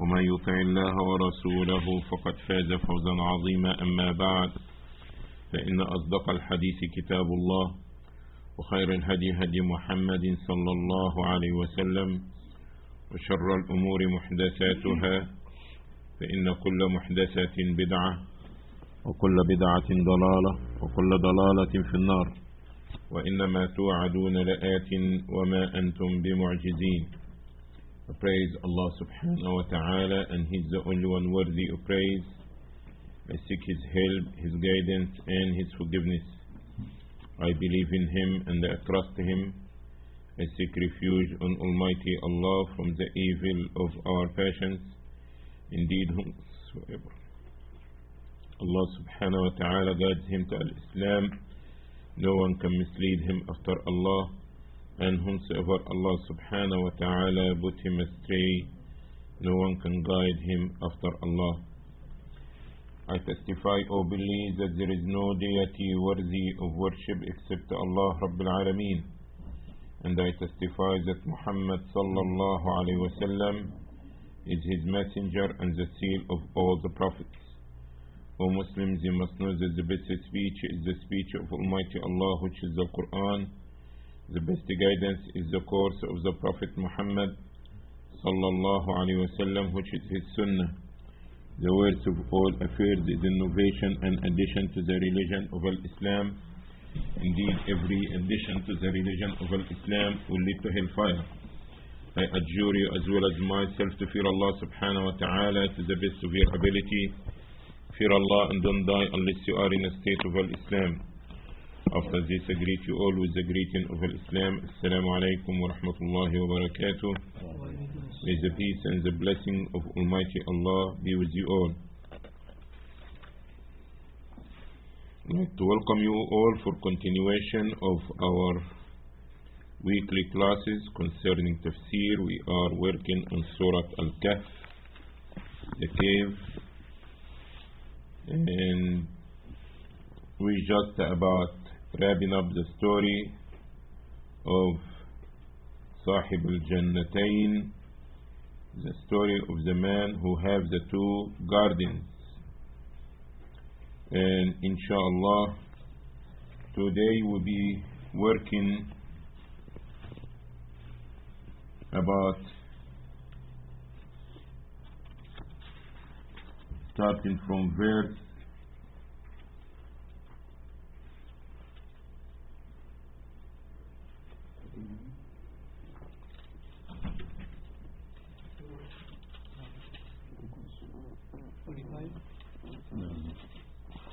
ومن يطع الله ورسوله فقد فاز فوزا عظيما. أما بعد فإن أصدق الحديث كتاب الله وخير الهدي هدي محمد صلى الله عليه وسلم وشر الأمور محدثاتها فإن كل محدثة بدعة وكل بدعة ضلالة وكل ضلالة في النار. وإنما توعدون لآت وما أنتم بمعجزين. Praise Allah subhanahu wa ta'ala and He's the only one worthy of praise. I seek His help, His guidance and His forgiveness. I believe in Him and I trust Him. I seek refuge on Almighty Allah from the evil of our passions. Indeed, whomsoever Allah subhanahu wa ta'ala guides him to Al-Islam, no one can mislead him after Allah, and whomsoever Allah subhanahu wa ta'ala put him astray, no one can guide him after Allah. I testify or believe that there is no deity worthy of worship except Allah Rabbil Alameen. And I testify that Muhammad sallallahu alayhi wa sallam is his messenger and the seal of all the prophets. O Muslims, you must know that the best speech is the speech of Almighty Allah, which is the Quran. The best guidance is the course of the Prophet Muhammad sallallahu alaihi wasallam, which is his Sunnah. The words of all affairs is innovation and addition to the religion of Islam. Indeed, every addition to the religion of Islam will lead to hellfire. I adjure you as well as myself to fear Allah subhanahu wa ta'ala to the best of your ability. Fear Allah and don't die unless you are in a state of Islam. After this, I greet you all with the greeting of Islam. Assalamu alaikum wa rahmatullahi wa barakatuh. May the peace and the blessing of Almighty Allah be with you all. I'd like to welcome you all for continuation of our weekly classes concerning tafsir. We are working on Surah Al-Kahf, the cave and we just about wrapping up the story of Sahib al-Jannatain, the story of the man who have the two gardens. And inshallah, today we'll be working about starting from verse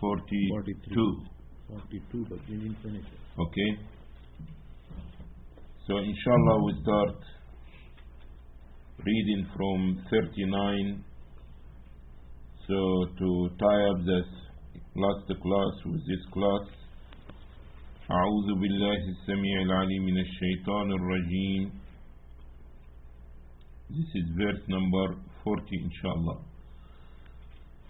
Forty-two. 42, but we didn't finish it. Okay. So inshallah we start reading from 39 so to tie up this last class with this class أعوذ بالله السميع العليم من الشيطان الرجيم This is verse number 40 inshallah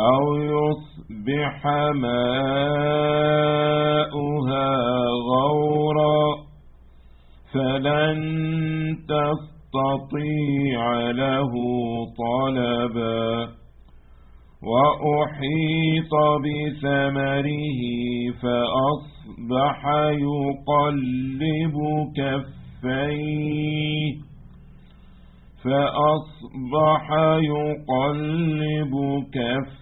أو يصبح ماؤها غورا فلن تستطيع له طلبا وأحيط بثمره فأصبح يقلب كفيه فأصبح يقلب كفيه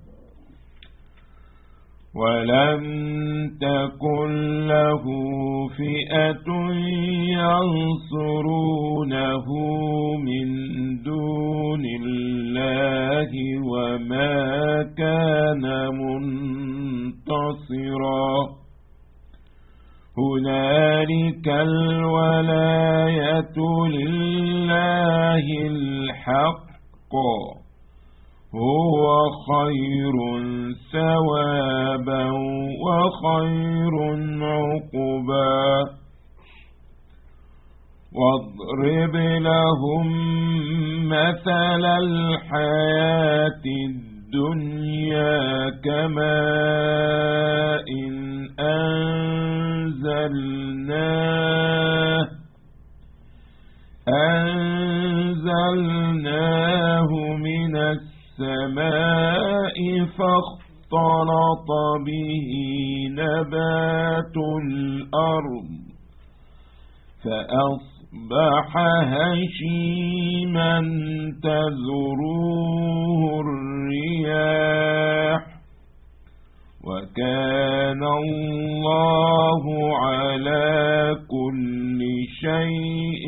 ولم تكن له فئة ينصرونه من دون الله وما كان منتصرا. هنالك الولاية لله الحق. هو خير ثوابا وخير عقبا. واضرب لهم مثل الحياة الدنيا كماء إن أنزلناه أنزلناه من السماء فاختلط به نبات الأرض فأصبح هشيما تذروه الرياح وكان الله على كل شيء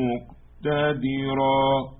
مقتدرا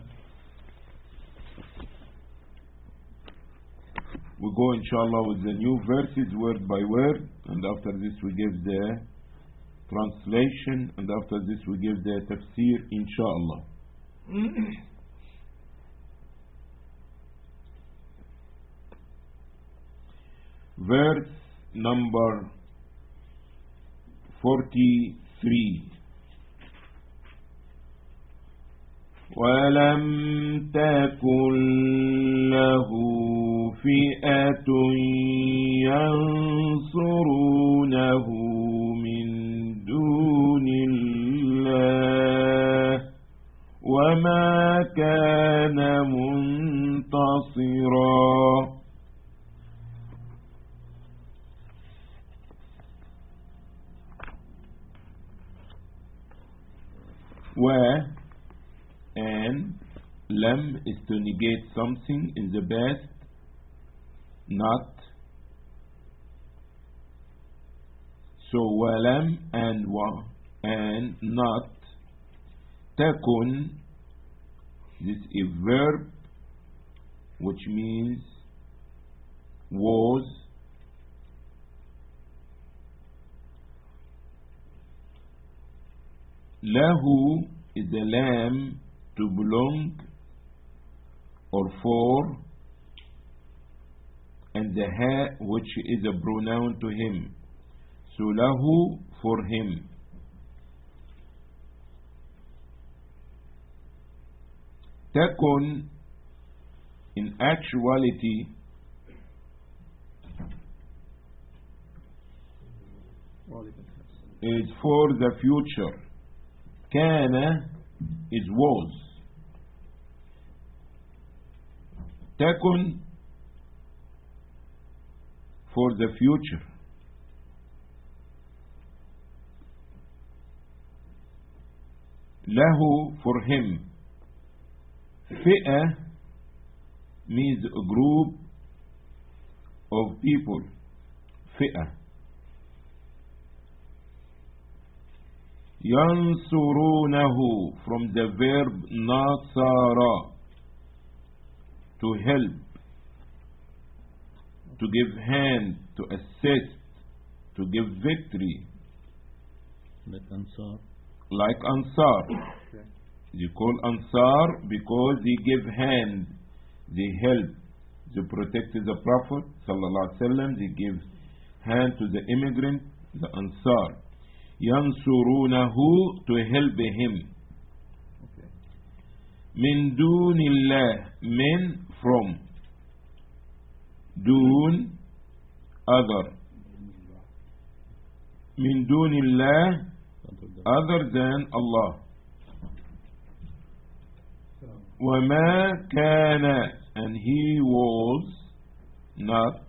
We go inshallah with the new verses word by word and after this we give the translation and after this we give the tafsir inshallah. Verse number 43 ولم تكن له فئة ينصرونه من دون الله وما كان منتصرا where and lam is to negate something in the past, not. So walam and wa and not. Takun, this is a verb which means was. Lahu is the lam to belong or for and the ha which is a pronoun to him. So lahu for him. Takun in actuality is for the future. Kana is was تكن for the future له for him فئة means a group of people فئة ينصرونه from the verb نصر to help to give hand to assist to give victory Like Ansar. like Ansar they call Ansar because they give hand they help they protect the Prophet sallallahu alaihi wasallam they give hand to the immigrant the Ansar ينصرونه to help him Okay. من دون الله من from دون other من دون الله Other than- other than Allah وما كان and he was not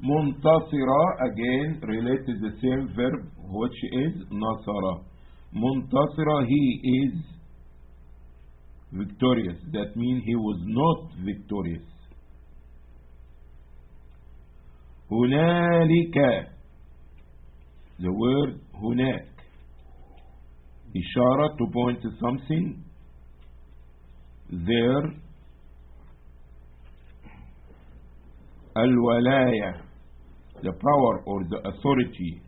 منتصرا again related the same verb which is نصر منتصرا he is victorious that means he was not victorious هنالك the word هناك إشارة to point to something there الولاية the power or the authority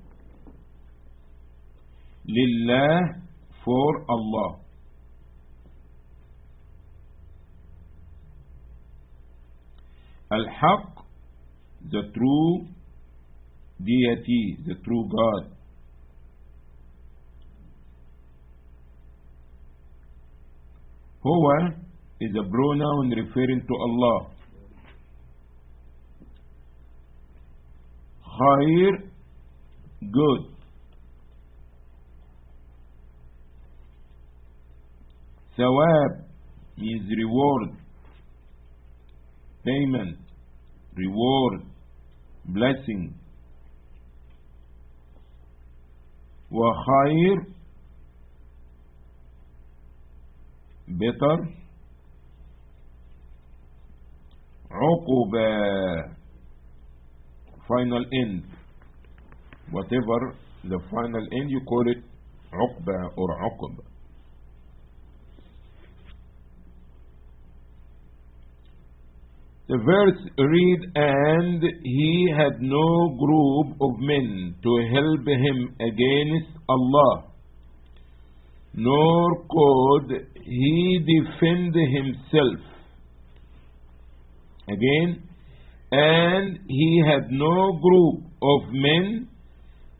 لله for Allah Al-Haq, the true deity, the true God. Huwa is a pronoun referring to Allah. Khair, good. Sawab means reward, payment reward blessing وخير better عقبة final end whatever the final end you call it عقبة or عقب the verse read and he had no group of men to help him against Allah nor could he defend himself. Again and he had no group of men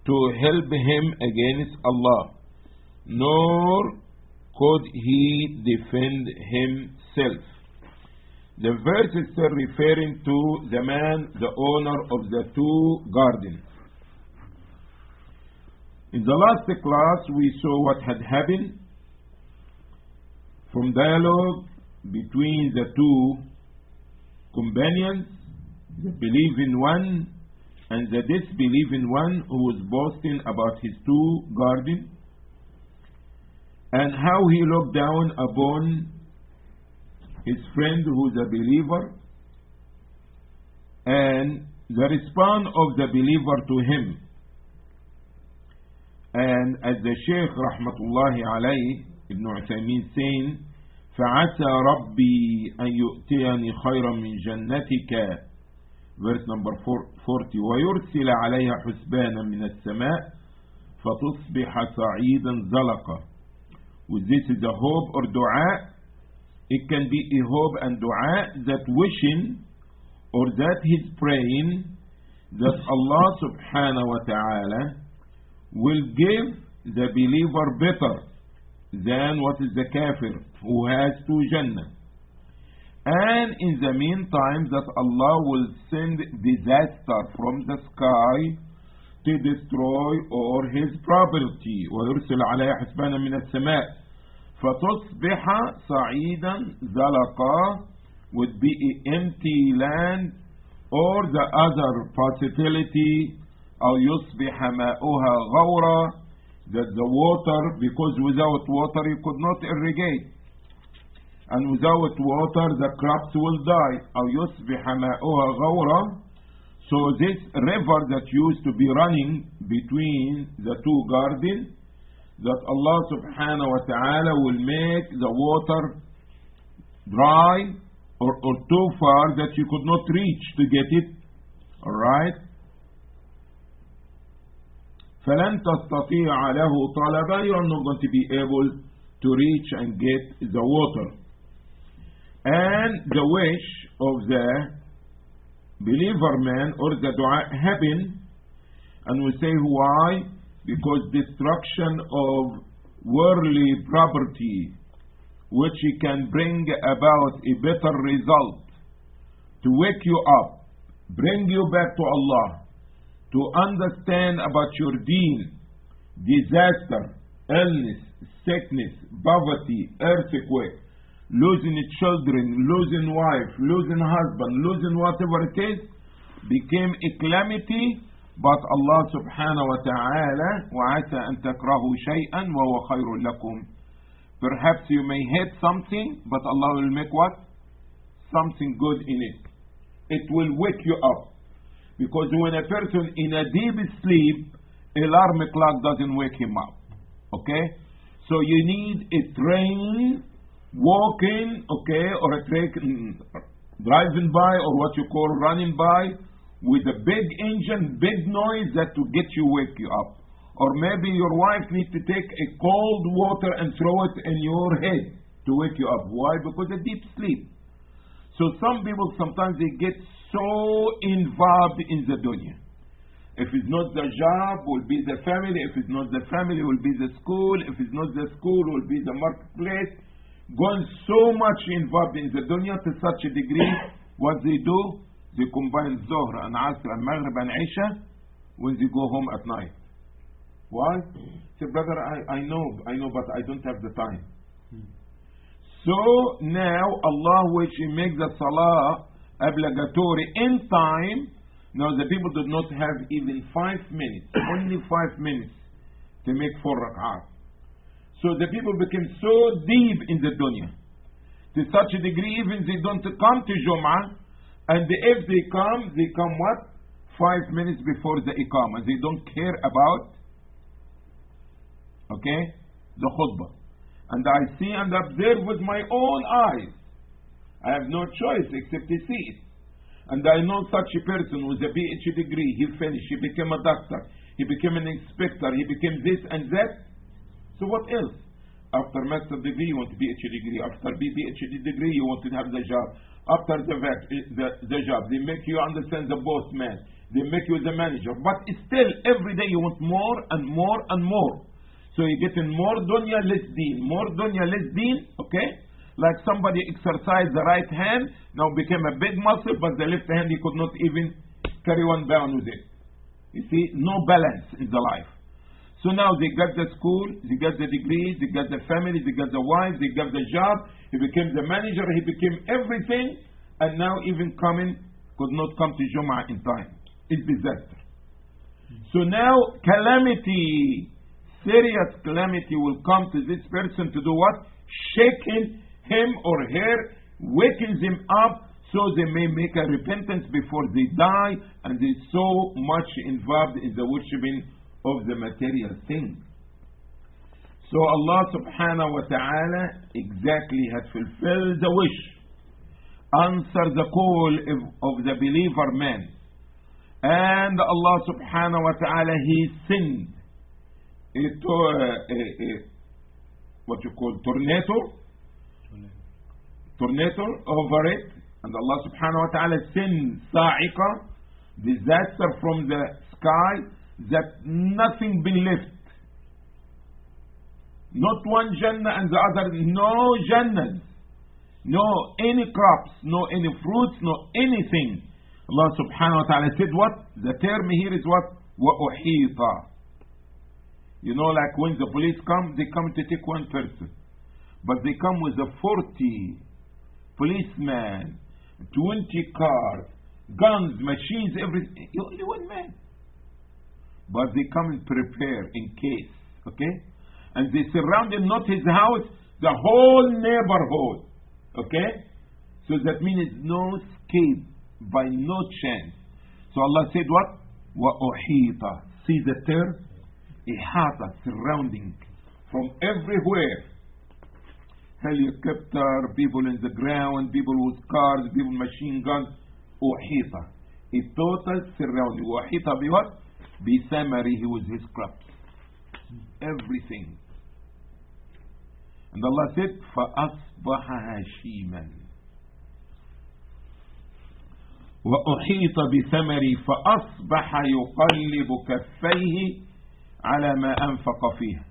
to help him against Allah nor could he defend himself the verse is still referring to the man the owner of the two gardens. In the last class, we saw what had happened. From dialogue between the two companions, the believing one and the disbelieving one who was boasting about his two gardens, and how he looked down upon his friend who is a believer, and the response of the believer to him. And as the Shaykh rahmatullahi alayhi Ibn Uthaymeen saying فعسى ربي أن يؤتيني خيرا من جنتك verse number 40 ويرسل عليها حسبانا من السماء فتصبح صعيدا زلقا with this is a hope or dua it can be a hope and dua that wishing or that he's praying that Allah subhanahu wa ta'ala will give the believer better than what is the kafir who has two jannah and in the meantime that Allah will send disaster from the sky to destroy all his property ويرسل عليها حسبانا من السماء فتصبح صعيدا زلقا would be an empty land or the other possibility أو يصبح ماؤها غورا that the water because without water you could not irrigate and without water the crops will die أو يصبح ماؤها غورا so this river that used to be running between the two gardens that Allah subhanahu wa ta'ala will make the water dry or, or too far that you could not reach to get it alright فلن تستطيع له طلبا you are not going to be able to reach and get the water and the wish of the believer man or the dua happen and we say why because destruction of worldly property which can bring about a better result to wake you up bring you back to Allah to understand about your deen disaster illness sickness poverty earthquake losing children losing wife losing husband losing whatever it is became a calamity but Allah subhanahu wa ta'ala وعسى أن تكرهوا شيئا وهو خير لكم perhaps you may hate something but Allah will make what something good in it it will wake you up because when a person in a deep sleep alarm clock doesn't wake him up okay so you need a train walking okay or a train driving by or what you call running by with a big engine, big noise that to get you wake you up. Or maybe your wife needs to take a cold water and throw it in your head to wake you up. Why? Because a deep sleep. So some people sometimes they get so involved in the dunya. If it's not the job, will be the family. If it's not the family, will be the school. If it's not the school, will be the marketplace. Going so much involved in the dunya to such a degree, what they do, they combine Zohar and Asr and Maghrib and Isha when they go home at night. Why? Say, brother, I, I know, I know, but I don't have the time. So now Allah which makes the Salah obligatory in time. Now the people do not have even five minutes, only five minutes to make four rak'ahs. So the people became so deep in the dunya to such a degree even they don't come to Jum'ah and if they come, they come what? Five minutes before the Iqamah. They don't care about, okay, the khutbah. And I see and observe with my own eyes. I have no choice except to see it. And I know such a person with a PhD degree, he finished, he became a doctor, he became an inspector, he became this and that. So what else? After master degree, you want a PhD degree. After PhD degree, you want to have the job after the, the, the job. They make you understand the boss man. They make you the manager. But still, every day you want more and more and more. So you're getting more dunya, less deen. More dunya, less deen. Okay? Like somebody exercised the right hand, now became a big muscle, but the left hand he could not even carry one pound with it. You see, no balance in the life. So now they got the school, they got the degrees, they got the family, they got the wife, they got the job, he became the manager, he became everything, and now even coming could not come to Jum'ah in time. It's disaster. So now calamity, serious calamity will come to this person to do what? Shaking him or her, waking him up so they may make a repentance before they die and they're so much involved in the worshipping of the material things. So Allah subhanahu wa ta'ala exactly had fulfilled the wish, answered the call of the believer man. And Allah subhanahu wa ta'ala, He sent a, a, a, what you call tornado, tornado over it. And Allah subhanahu wa ta'ala sent sa'iqa, disaster from the sky that nothing been left. Not one Jannah and the other, no Jannahs. No any crops, no any fruits, no anything. Allah subhanahu wa ta'ala said what? The term here is what? وَأُحِيطَ You know like when the police come, they come to take one person. But they come with a 40 policemen, 20 cars, guns, machines, everything. Only one man but they come and prepare in case. Okay? And they surrounded not his house, the whole neighborhood. Okay? So that means no escape by no chance. So Allah said what? وَأُحِيطَ See the term? إحاطة, surrounding from everywhere. Helicopter, people in the ground, people with cars, people machine guns. أحيط. A total surrounding. وأحيط بوات? بثمره with his crops. Everything. And Allah said, فَأَصْبَحَ هَشِيمًا وأحيط بثمري فأصبح يقلب كفيه على ما أنفق فيها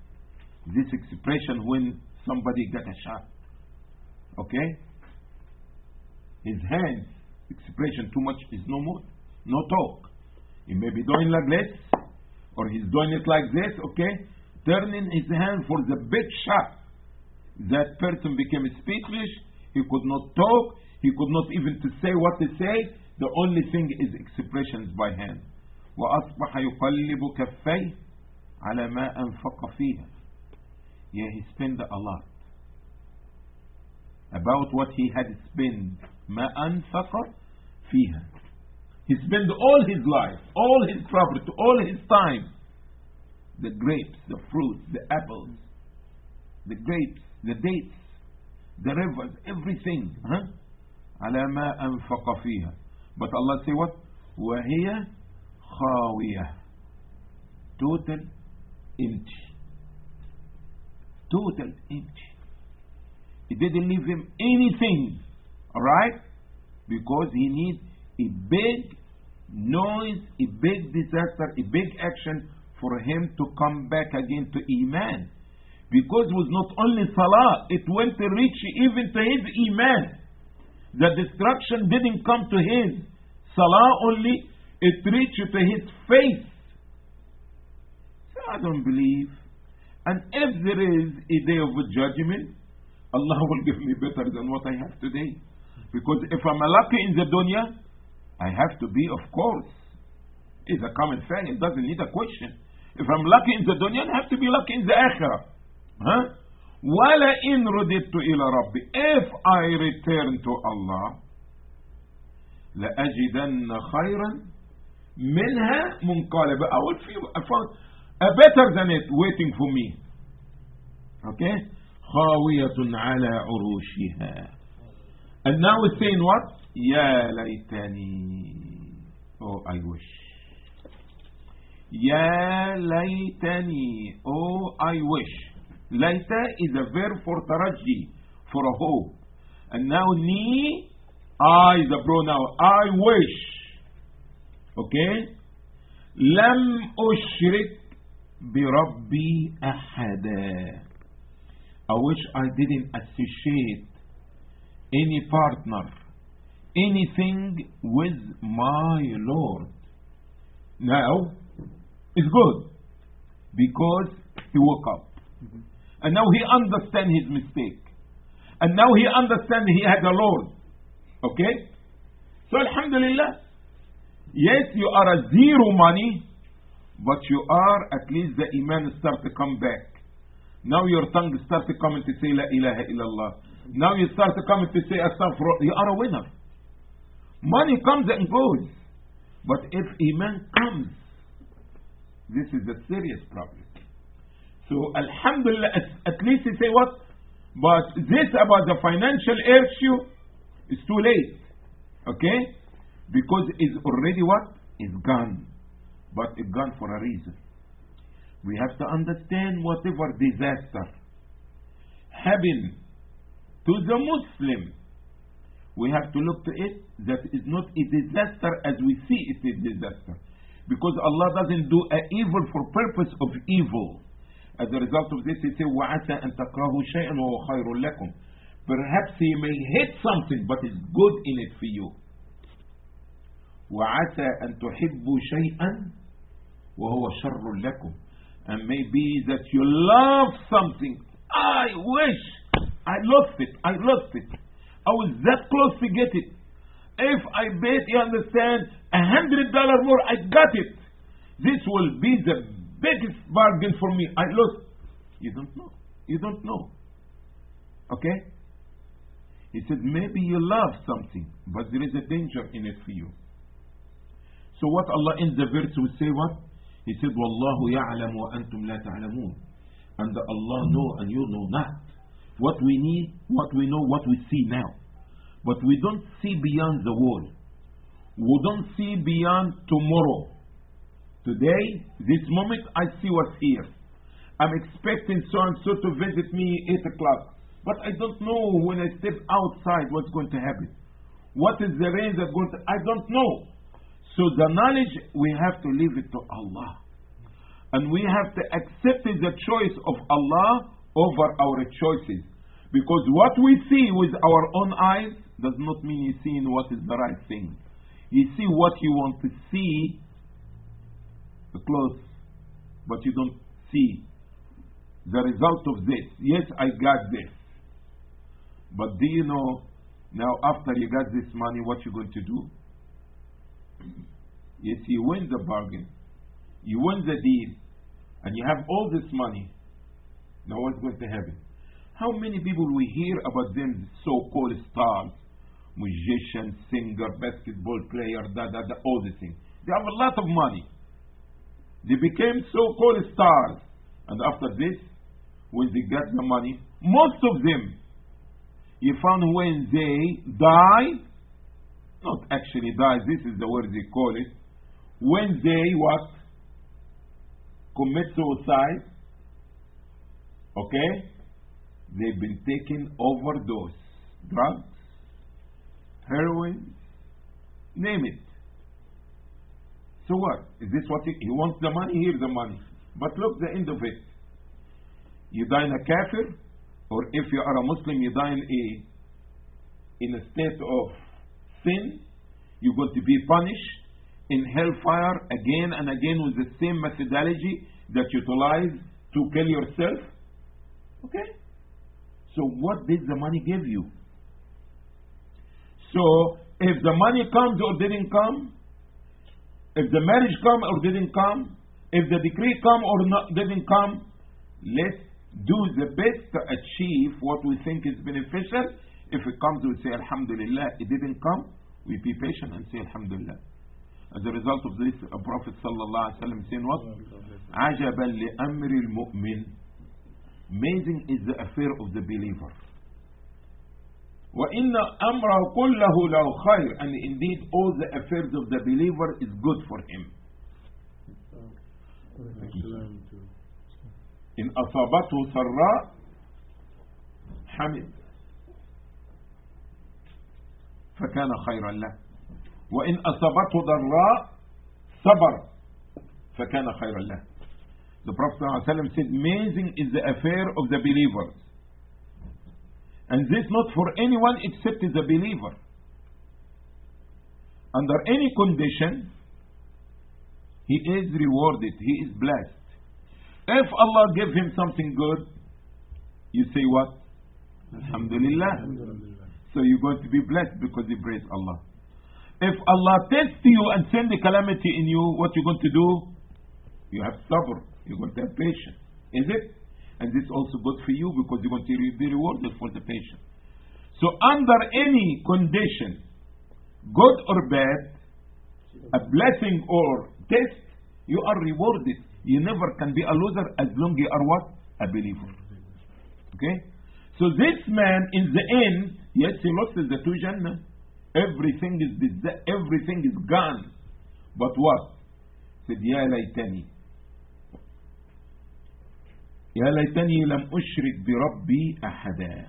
This expression when somebody got a shot Okay His hands expression too much is no more no talk He may be doing like this or he's doing it like this okay turning his hand for the big shot that person became speechless he could not talk he could not even to say what to say the only thing is expressions by hand وأصبح يقلب كفيه على ما أنفق فيها yeah he spent a lot about what he had spent ما أنفق فيها he spent all his life all his property all his time the grapes the fruits the apples the grapes the dates the rivers everything huh? على ما أنفق فيها but Allah say what وهي خاوية total empty total empty it didn't leave him anything alright because he needs a big noise a big disaster a big action for him to come back again to Iman. Because it was not only Salah it went to reach even to his Iman. The destruction didn't come to his Salah only it reached to his faith so I don't believe. And if there is a day of judgment Allah will give me better than what I have today. Because if I'm lucky in the dunya I have to be of course it's a common thing it doesn't need a question if I'm lucky in the dunya I have to be lucky in the akhirah huh? وَلَئِنْ رُدِدْتُ إِلَى رَبِّي If I return to Allah لأجدن خيرا منها منقلبا I will feel I found a better than it waiting for me okay خاوية على عروشها and now it's saying what يا ليتني oh I wish يا ليتني oh I wish ليت is a verb for ترجي for a hope and now ني I is a pronoun I wish okay لم أشرك بربي أحدا I wish I didn't associate any partner anything with my Lord. Now it's good because he woke up. Mm-hmm. And now he understand his mistake. And now he understand he had a Lord. Okay? So alhamdulillah yes you are a zero money but you are at least the iman start to come back. Now your tongue start to come to say la ilaha illallah now you start to come to say astaghfirullah you are a winner. Money comes and goes. But if iman comes this is a serious problem. So alhamdulillah at, at least you say what? But this about the financial issue is too late. Okay? Because it's already what? It's gone. But it's gone for a reason. We have to understand whatever disaster happen to the Muslim we have to look to it that is not a disaster as we see it a disaster because Allah doesn't do a evil for purpose of evil as a result of this he says وَعَسَى أَن تَكْرَهُ شَيْئًا وَهُوَ خَيْرٌ لَكُمْ perhaps he may hate something but it's good in it for you وعسى أن تحبوا شيئا وهو شر لكم and maybe that you love something I wish I lost it I lost it I was that close to get it if I bet you understand a hundred dollar more I got it this will be the biggest bargain for me I lost you don't know you don't know okay He said, maybe you love something, but there is a danger in it for you. So what Allah in the verse will say what? He said, وَاللَّهُ يَعْلَمُ وَأَنْتُمْ لَا تَعْلَمُونَ And Allah know and you know not. What we need, what we know, what we see now. But we don't see beyond the world. We don't see beyond tomorrow. Today, this moment, I see what's here. I'm expecting so and so to visit me at 8 o'clock. But I don't know when I step outside what's going to happen. What is the rain that's going to I don't know. So the knowledge we have to leave it to Allah. And we have to accept the choice of Allah over our choices. Because what we see with our own eyes does not mean you're seeing what is the right thing. You see what you want to see, clothes, but you don't see the result of this. Yes, I got this. But do you know now after you got this money what you're going to do? Yes, you win the bargain. You win the deal. And you have all this money. Now what's going to happen? How many people we hear about them so-called stars, musician, singer, basketball player, da da da, all these things. They have a lot of money. They became so-called stars. And after this, when they got the money, most of them, you found when they die, not actually die, this is the word they call it, when they what? Commit suicide, okay? They've been taking overdose, drugs, heroin, name it. So what? Is this what he, he wants the money? Here's the money. But look the end of it. You die in a kafir, or if you are a Muslim, you die in a in a state of sin, you're going to be punished in hellfire again and again with the same methodology that you utilize to kill yourself. Okay? So what did the money give you? So if the money comes or didn't come, if the marriage come or didn't come, if the decree come or not didn't come, let's do the best to achieve what we think is beneficial. If it comes, we say Alhamdulillah. It didn't come, we be patient and say Alhamdulillah. As a result of this, a Prophet sallallahu alaihi wasallam saying what? عجبا لأمر المؤمن. Amazing is the affair of the believer. وإن أمره كله له خير and indeed all the affairs of the believer is good for him. إن أصابته سراء حمد فكان خيرا له وإن أصابته ضراء صبر فكان خيرا له The Prophet ﷺ said, Amazing is the affair of the believers. And this not for anyone except the believer. Under any condition, he is rewarded, he is blessed. If Allah gives him something good, you say what? Alhamdulillah. So you're going to be blessed because you praise Allah. If Allah tests you and send the calamity in you, what you going to do? You have sabr. You're going to have patience. Is it? And this is also good for you because you're going to be rewarded for the patience. So under any condition, good or bad, a blessing or test, you are rewarded. You never can be a loser as long you are what? A believer. Okay? So this man in the end, yes, he lost the two Jannah. Everything is everything is gone. But what? He said, Ya laytani. يا ليتني لم أشرك بربي أحدا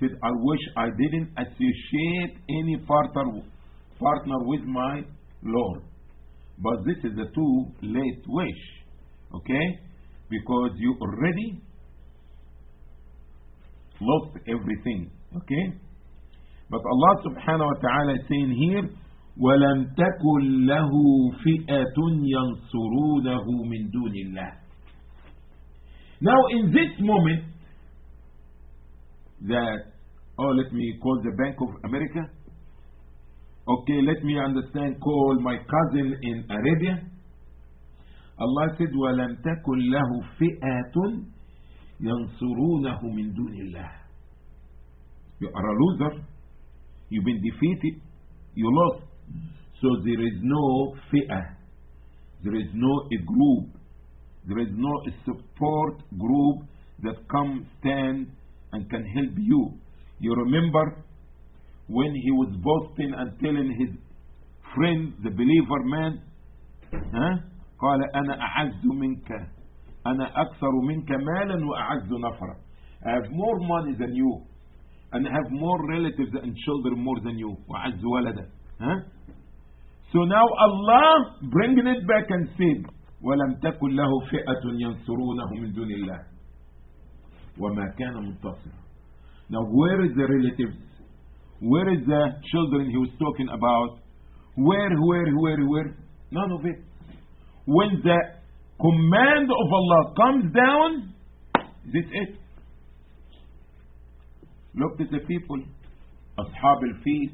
said I wish I didn't associate any partner partner with my Lord but this is a too late wish okay because you already lost everything okay but Allah subhanahu wa ta'ala is saying here ولم تكن له فئة ينصرونه من دون الله Now, in this moment, that, oh, let me call the Bank of America. Okay, let me understand, call my cousin in Arabia. Allah said, وَلَمْ تَكُنْ لَهُ فِئَةٌ يَنْصُرُونَهُ مِنْ دُونِ اللَّهِ You are a loser. You've been defeated. You lost. So there is no fi'ah. There is no a group There is no a support group that come stand and can help you. You remember when he was boasting and telling his friend, the believer man, ها؟ قال أنا أعز منك أنا أكثر منك مالا وأعز نفرا I have more money than you and I have more relatives and children more than you وأعز ولدا ها؟ So now Allah bringing it back and said ولم تكن له فئة ينصرونه من دون الله وما كان منتصرا Now where is the relatives? Where is the children he was talking about? Where, where, where, where? None of it. When the command of Allah comes down, this is it. Look at the people, Ashab al-Fil.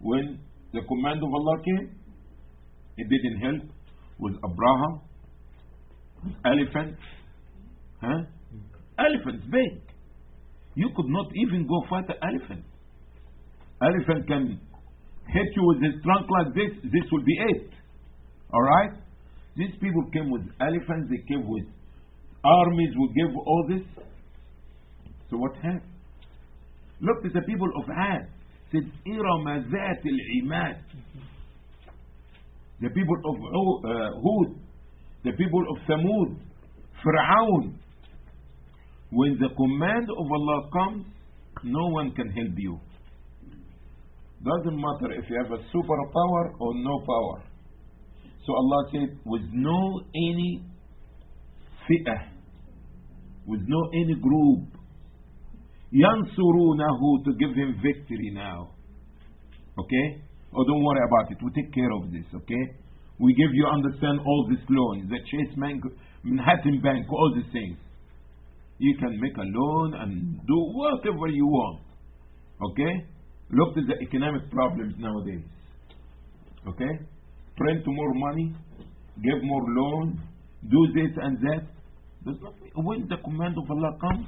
When the command of Allah came, it didn't help with Abraha, elephant, huh? elephants big. You could not even go fight an elephant. Elephant can hit you with his trunk like this, this will be it. Alright? These people came with elephants, they came with armies, we gave all this. So what happened? Look at the people of Ad. Said, إرم ذات العماد the people of uh, Hud, the people of Thamud, Fir'aun. When the command of Allah comes, no one can help you. Doesn't matter if you have a superpower or no power. So Allah said, with no any fi'ah, with no any group, yansurunahu to give him victory now. Okay? Oh, don't worry about it. We take care of this. Okay? We give you understand all these loans, the Chase Bank, Manhattan Bank, all these things. You can make a loan and do whatever you want. Okay? Look at the economic problems nowadays. Okay? Print more money, give more loan, do this and that. Does not when the command of Allah comes,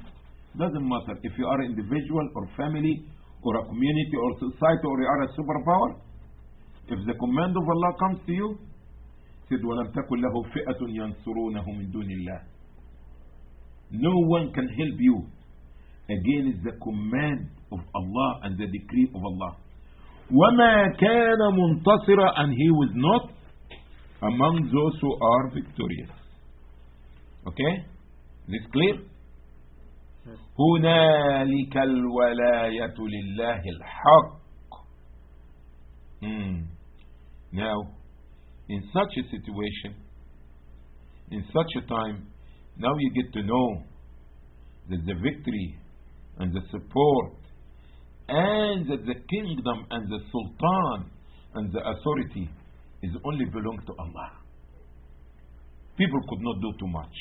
doesn't matter if you are an individual or family or a community or society or you are a superpower. If the command of Allah comes to you, said وَلَمْ تَكُنْ لَهُ فِئَةٌ يَنْصُرُونَهُ مِنْ دُونِ اللَّهِ No one can help you against the command of Allah and the decree of Allah. وَمَا كَانَ مُنْتَصِرًا And he was not among those who are victorious. Okay? Is this clear? هنالك الولاية لله الحق Hmm. Now, in such a situation, in such a time, now you get to know that the victory and the support and that the kingdom and the sultan and the authority is only belong to Allah. People could not do too much.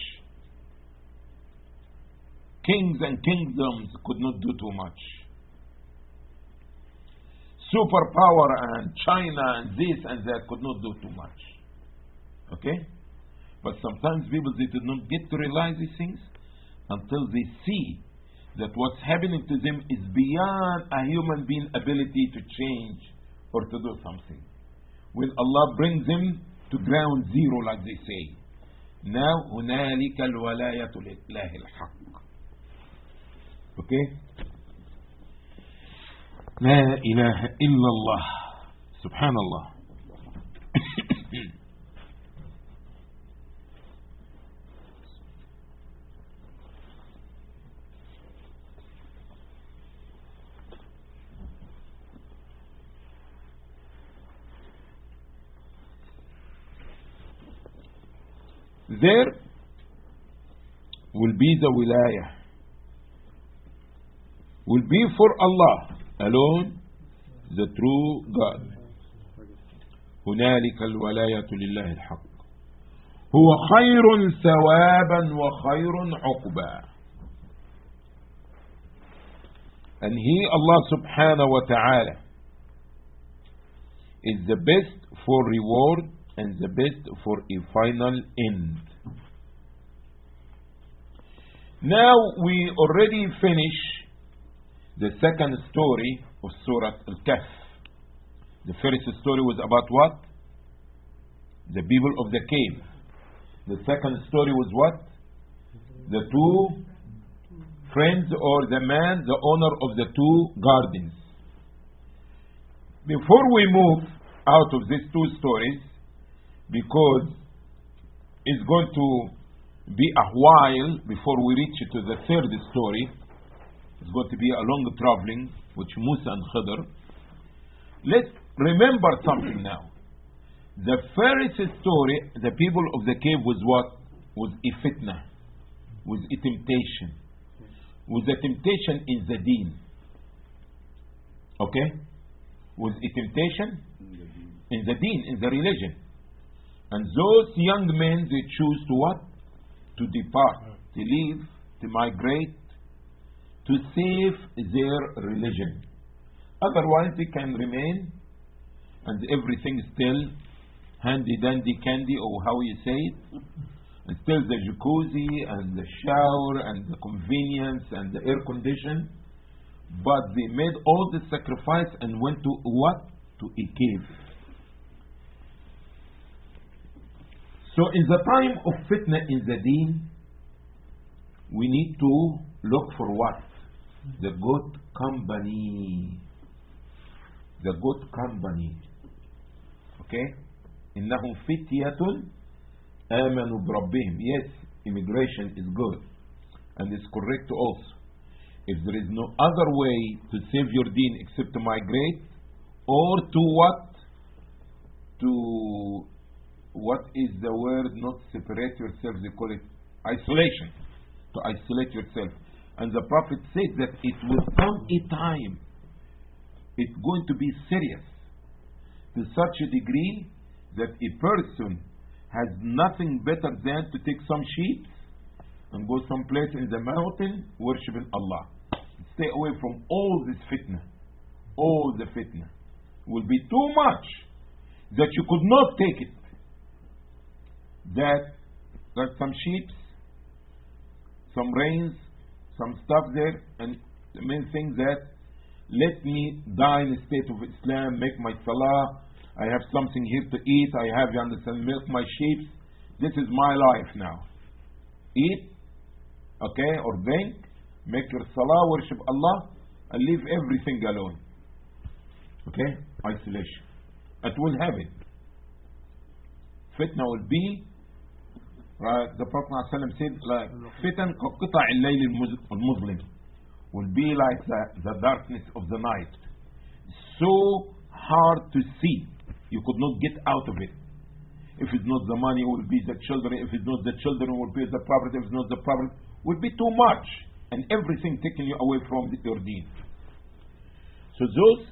Kings and kingdoms could not do too much Superpower and China and this and that could not do too much. Okay? But sometimes people they did not get to realize these things until they see that what's happening to them is beyond a human being ability to change or to do something. When Allah brings them to ground zero, like they say, now هنالك الولاية لله الحق. Okay? لا إله إلا الله. سبحان الله زير والبيزا ولاية والبي فور الله alone the true God هنالك الولاية لله الحق هو خير ثوابا وخير عقبا and he Allah subhanahu wa ta'ala is the best for reward and the best for a final end now we already finished The second story of Surah Al-Kahf. The first story was about what? The people of the cave. The second story was what? The two friends or the man, the owner of the two gardens. Before we move out of these two stories, because it's going to be a while before we reach to the third story. It's going to be a long traveling with Musa and Khidr. Let's remember something now. The first story, the people of the cave was what? Was a fitna, was a temptation, was a temptation in the deen. Okay? Was a temptation in the deen, in the religion. And those young men, they choose to what? To depart, to leave, to migrate, to save their religion. Otherwise, they can remain and everything still handy dandy candy, or how you say it. And still the jacuzzi and the shower and the convenience and the air condition. But they made all the sacrifice and went to what? To a cave. So in the time of fitna in the deen, we need to look for what? The good company. The good company. Okay? إنهم فتية آمنوا بربهم. Yes, immigration is good. And it's correct also. If there is no other way to save your deen except to migrate, or to what? To what is the word not separate yourself they call it isolation to isolate yourself and the prophet said that it will come a time it's going to be serious to such a degree that a person has nothing better than to take some sheep and go someplace in the mountain worshiping Allah. Stay away from all this fitna. All the fitna. Will be too much that you could not take it. That there's some sheep, some rains, some stuff there, and the main thing that let me die in the state of Islam, make my salah, I have something here to eat, I have, you understand, milk my sheep. This is my life now. Eat, okay, or drink, make your salah, worship Allah, and leave everything alone. Okay? Isolation. It will happen. Fitna will be right? The Prophet ﷺ said, like, fitan qaqta' al-layl al-muzlim will be like the, the darkness of the night. So hard to see. You could not get out of it. If it's not the money, it will be the children. If it's not the children, it will be the property. If it's not the property, it will be too much. And everything taking you away from the, your deen. So those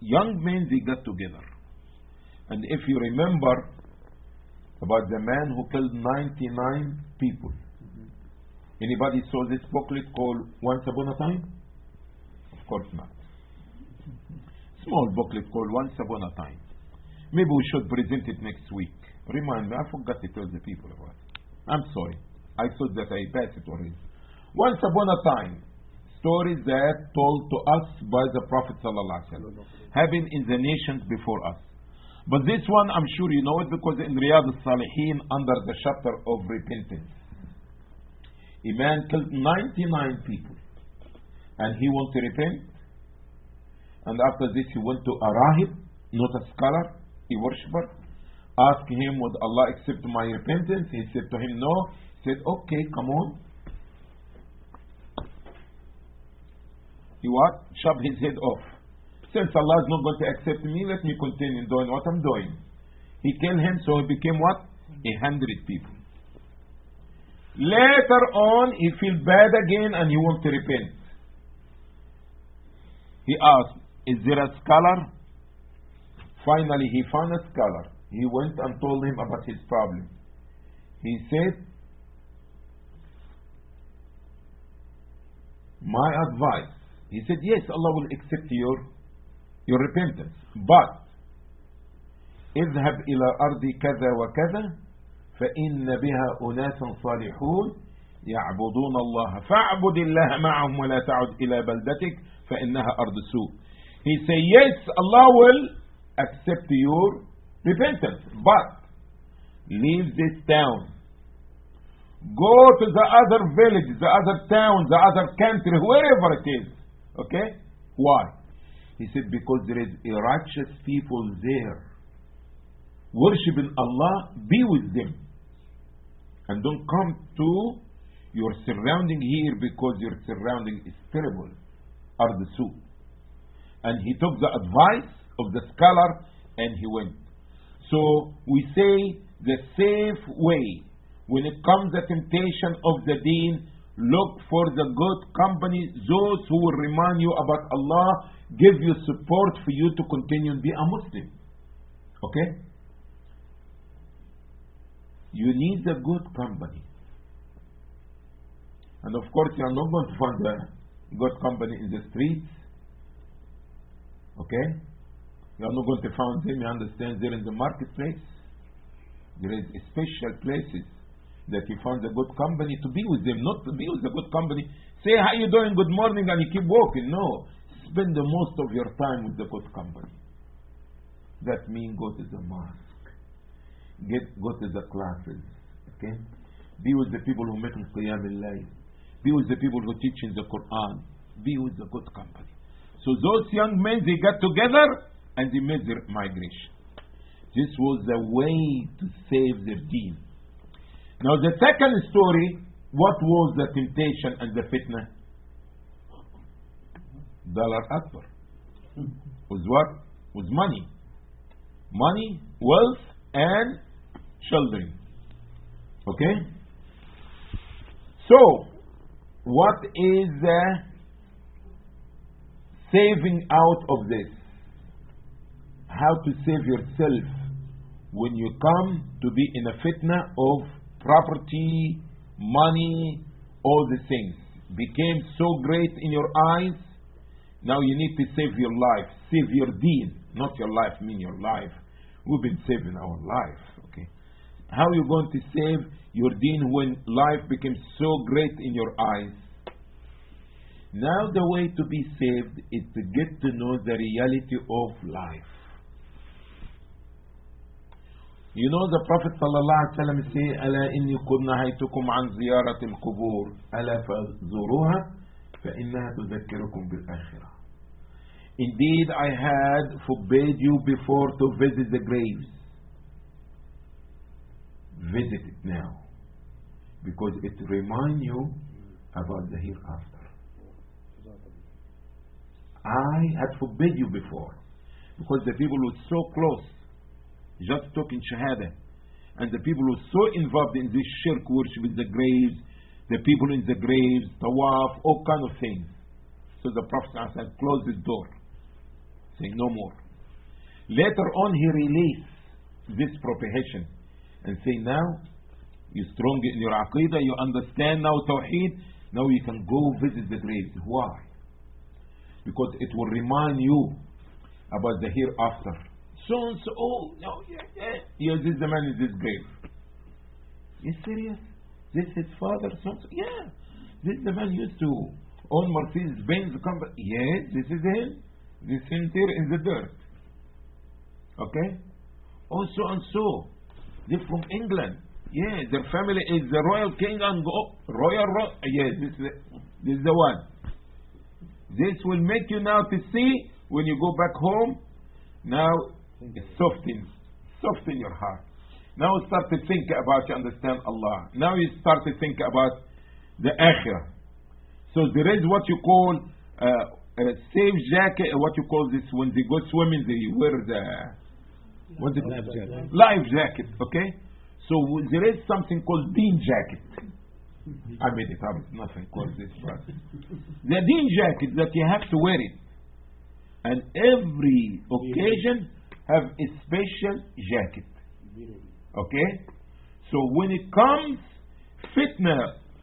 young men, they got together. And if you remember, about the man who killed 99 people. Anybody saw this booklet called Once Upon a Time? Of course not. Small booklet called Once Upon a Time. Maybe we should present it next week. Remind me, I forgot to tell the people about it. I'm sorry. I thought that I passed it already. Once upon a time, stories that told to us by the Prophet ﷺ, happened in the nations before us. But this one, I'm sure you know it because in Riyadh al-Salihin, under the chapter of repentance, a man killed 99 people. And he wanted to repent. And after this, he went to a rahib, not a scholar, a worshipper. Asked him, would Allah accept my repentance? He said to him, no. He said, okay, come on. He what? Shoved his head off. Since Allah is not going to accept me, let me continue doing what I'm doing. He killed him, so he became what? A hundred people. Later on, he feel bad again and he wants to repent. He asked, Is there a scholar? Finally, he found a scholar. He went and told him about his problem. He said, My advice. He said, Yes, Allah will accept your your repentance. But اذهب إلى أرض كذا وكذا فإن بها أناسا صالحون يعبدون الله فاعبد الله معهم ولا تعد إلى بلدتك فإنها أرض سوء he say yes Allah will accept your repentance but leave this town go to the other village the other town the other country wherever it is okay why He said because there is a righteous people there worshiping Allah be with them. And don't come to your surrounding here because your surrounding is terrible are the soup and he took the advice of the scholar and he went. So we say the safe way when it comes the temptation of the deen look for the good company those who will remind you about Allah give you support for you to continue and be a Muslim okay you need a good company and of course, you are not going to find a good company in the streets. Okay? You are not going to find them, you understand, they're in the marketplace. There is special places that you find a good company to be with them, not to be with a good company. Say, how you doing, good morning, and you keep walking. No. Spend the most of your time with the good company. That means go to the mosque. Get, go to the classes. Okay? Be with the people who make Qiyam al be with the people who teach in the Quran. Be with the good company. So those young men, they got together and they made their migration. This was the way to save their deen. Now the second story, what was the temptation and the fitna? Dollar Akbar. Was what? Was money. Money, wealth, and children. Okay? So, what is the saving out of this? How to save yourself when you come to be in a fitna of property, money, all the things became so great in your eyes. Now you need to save your life, save your deen, not your life, mean your life. We've been saving our life, okay? How are you going to save your deen when life becomes so great in your eyes? Now the way to be saved is to get to know the reality of life. You know the Prophet ﷺ say, ألا إني قد نهيتكم عن زيارة القبور ألا فزوروها فإنها تذكركم بالآخرة. Indeed, I had forbade you before to visit the graves. Visit it now. Because it reminds you about the hereafter. I had forbid you before. Because the people were so close, just talking Shahada. And the people were so involved in this shirk worship in the graves, the people in the graves, tawaf, all kind of things. So the Prophet said, close this door. Say no more. Later on he released this prohibition and say now you're strong in your aqidah, you understand now Tawheed, now you can go visit the graves. Why? Because it will remind you about the hereafter. So and so, oh, no, yeah, yeah. Yeah, this the man in this grave. You serious? This his father? So, so yeah. This the man used to own Mercedes Benz company. Yes, this is him. This is here in the dirt. Okay? Oh, so and so. They're from England. Yeah, their family is the royal king and go royal. Ro yeah, this is the, this is the one. This will make you now to see when you go back home. Now soften, soften your heart. Now you start to think about you understand Allah. Now you start to think about the akhirah. So there is what you call uh, a safe jacket. What you call this when they go swimming, they wear the what's it? Life jacket. Life jacket. Okay. So there is something called deen jacket. I made it up. Nothing called this, but the deen jacket that you have to wear it, and every occasion have a special jacket. Okay? So when it comes fitna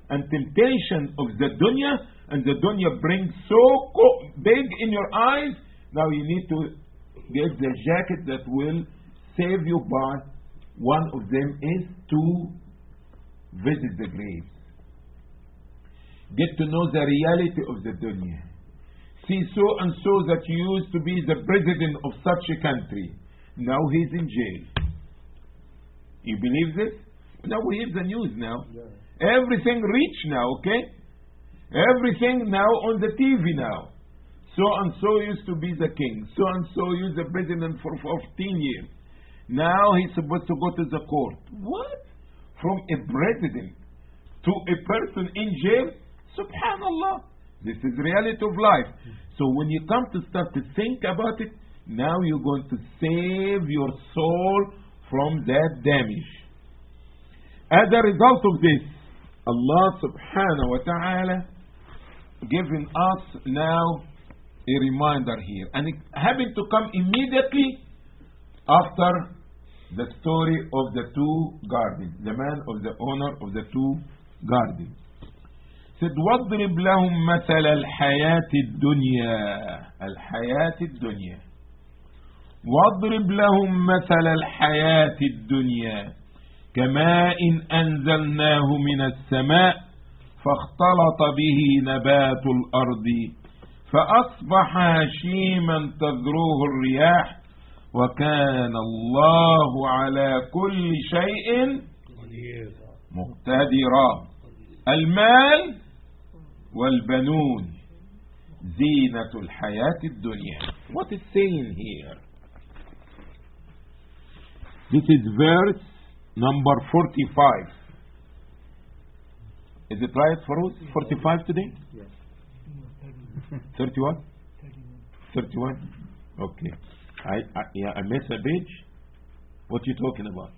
and temptation of the dunya, and the dunya brings so co- big in your eyes, now you need to get the jacket that will save you by one of them is to visit the graves. Get to know the reality of the dunya. See so and so that used to be the president of such a country. Now he's in jail. You believe this? Now we hear the news now. Everything rich now, okay? Everything now on the TV now. So and so used to be the king. So and so used the president for 14 years. Now he's supposed to go to the court. What? From a president to a person in jail? Subhanallah. This is reality of life. So when you come to start to think about it, now you're going to save your soul from that damage. As a result of this, Allah subhanahu wa ta'ala giving us now a reminder here. And it happened to come immediately after the story of the two gardens, the man of the owner of the two gardens. said واضرب لهم مثل الحياة الدنيا الحياة الدنيا واضرب لهم مثل الحياة الدنيا كماء أنزلناه من السماء فاختلط به نبات الأرض فأصبح هشيما تذروه الرياح وكان الله على كل شيء مقتدرا المال والبنون زينة الحياة الدنيا What is saying here? This is verse number 45. Is it right for us? 45 today? Yes. 31? 31? Okay. I, I, yeah, I missed a page. What you talking about?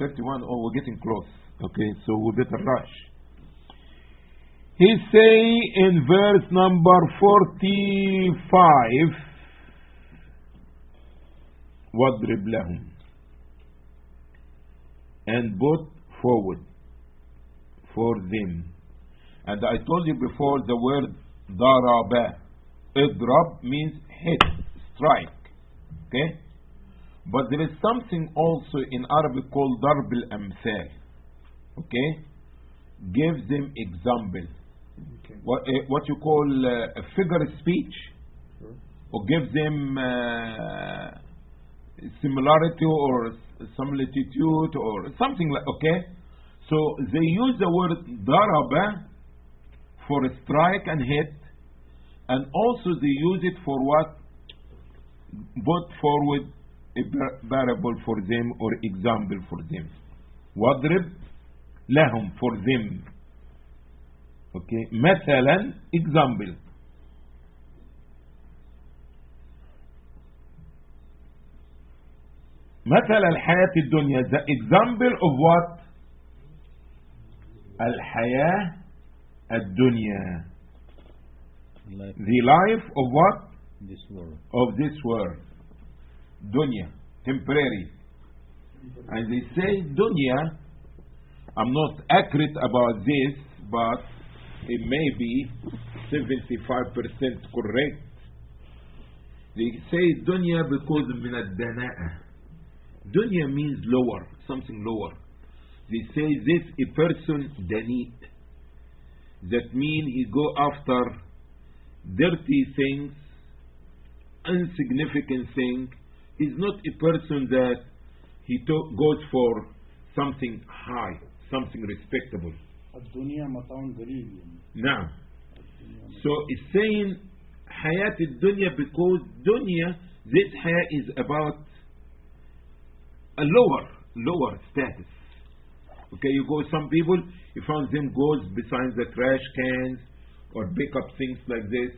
31. Oh, we're getting close. Okay, so we better rush. He say in verse number 45 واضرب لهم and put forward for them and I told you before the word ضرب اضرب means hit strike okay but there is something also in Arabic called ضرب الأمثال okay give them example Okay. what, uh, what you call uh, a figure of speech Sure. or give them uh, similarity or s- similitude or something like okay so they use the word daraba for strike and hit and also they use it for what put forward a par- parable for them or example for them واضرب لهم for them okay مثلا example مثل الحياة الدنيا the example of what الحياة الدنيا Like the life of what this world. of this world dunya temporary and they say dunya I'm not accurate about this but it may be 75% correct they say dunya because من الدناءة dunya means lower something lower they say this a person danit that mean he go after dirty things insignificant thing is not a person that he to- goes for something high, something respectable. الدنيا متاع قليل يعني Now, so it's saying hayat dunya because dunya, this hayat is about a lower, lower status. Okay, you go, some people, you found them goes beside the trash cans or pick up things like this.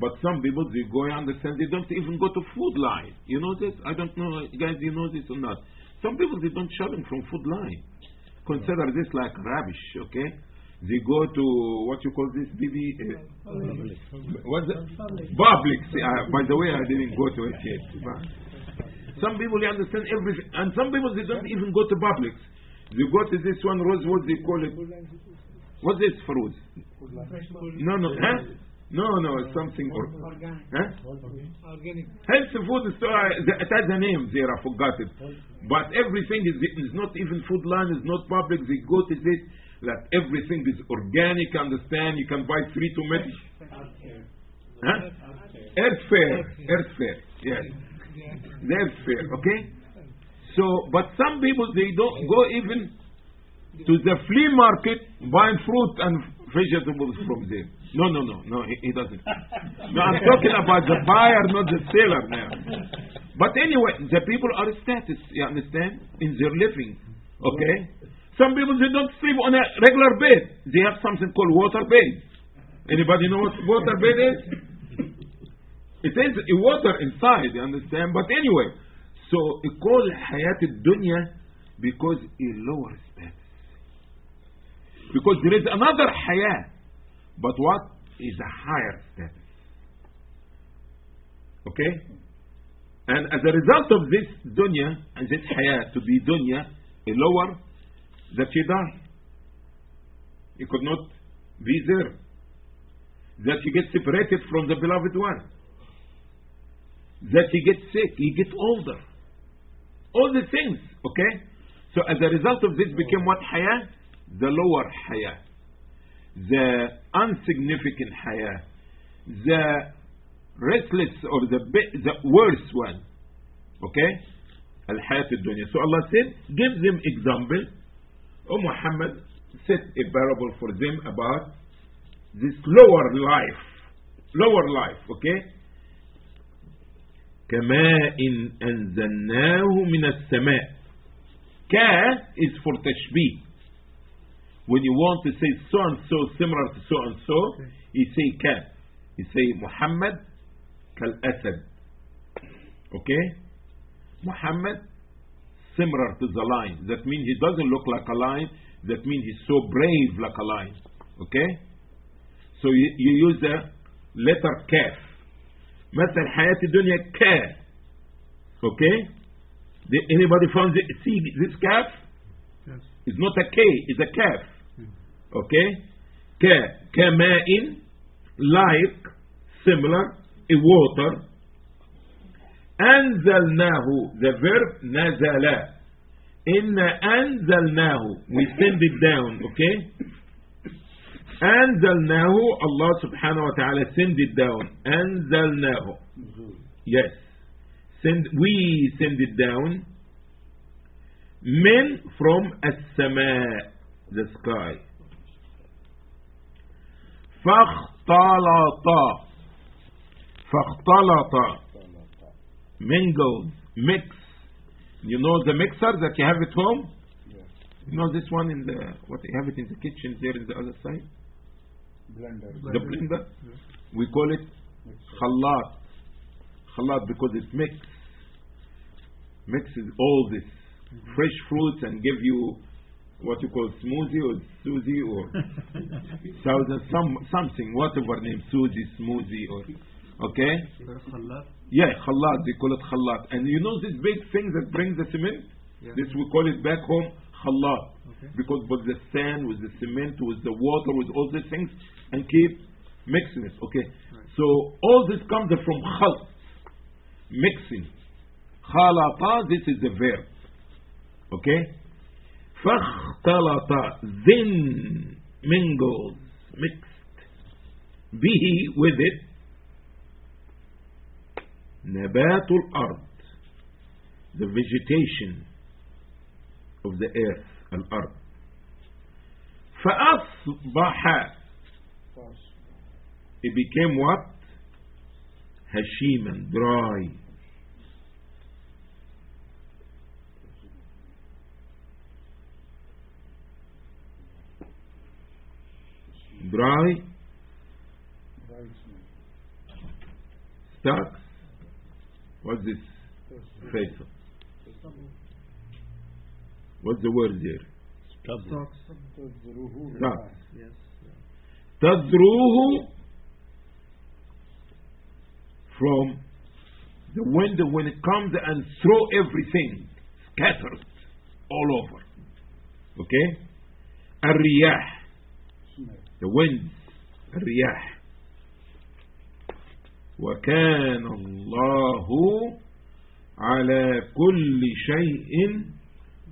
But some people, they go and understand, they don't even go to Food Lion. You know this? I don't know, guys, you know this or not? Some people, they don't shopping from Food Lion. Consider this like rubbish, okay? They go to, what you call this, baby? Uh, What's it? Publix. See, uh, by the way, I didn't go to it yet. But Some people they understand everything, and some people they don't even go to Publix. They go to this one, Rose, what they call it? What's this fruit? No, no, huh? No, no, it's something or, Organic. huh? Organic. Health food store, uh, the- it has a name there, I forgot it. But everything is, is not even Food Lion, is not Publix. They go to this, that everything is organic, understand? You can buy three tomatoes. Huh? Earth Fare. Earth Fare. Yes. The Earth Fare, okay? So, but some people, they don't go even to the flea market buying fruit and vegetables from there. No, no, no, no, he, he doesn't. No, I'm talking about the buyer, not the seller now. But anyway, the people are status, you understand, in their living. Okay? Some people, they don't sleep on a regular bed. They have something called water bed. Anybody know what water bed is? It is a water inside, you understand? But anyway, so it called Hayat dunya because a lower status. Because there is another Hayat, but what is a higher status? Okay? And as a result of this dunya and this Hayat to be dunya, a lower, that you die. You could not be there. That you get separated from the beloved one that he gets sick, he gets older. All the things, okay? So as a result of this became what haya? The lower haya. The unsignificant haya. The restless or the, the worse one. Okay? Al-hayat al-dunya. So Allah said, give them example. Oh Muhammad set a parable for them about this lower life. Lower life, okay? كماء أنزلناه من السماء ka is for tashbih when you want to say so and so similar to so and so you say ka you say Muhammad kal asad okay Muhammad similar to the lion that means he doesn't look like a lion that means he's so brave like a lion okay so you, you use the letter kaf مثل حياة الدنيا ك okay Did anybody found the, see this calf Yes. it's not a K it's a calf okay ك كماء like similar a water أنزلناه the verb نزل إن أنزلناه we send it down okay أنزلناه Allah subhanahu wa ta'ala send it down أنزلناه yes send we send it down من from السماء the sky فاختلط فاختلط mingled mix you know the mixer that you have at home you know this one in the what you have it in the kitchen there in the other side Blender. the blender? We call it khalat khalat because it mix mixes all this. Fresh fruits and give you what you call smoothie or suzy or thousand some something whatever name suzy smoothie or okay? Yeah khalat they call it khalat and you know this big thing that brings the cement? This we call it back home khalat because with the sand with the cement with the water with all these things and keep mixing it okay so all this comes from khalt mixing khalata this is the verb okay فاختلط then mingled mixed به with it نبات الأرض the vegetation of the earth الأرض فأصبح it became what هشيما dry dry stuck what's this face what's the word there Stubble. stuck تذروه from the wind when it comes and throw everything scattered all over okay الرياح the winds الرياح وكان الله على كل شيء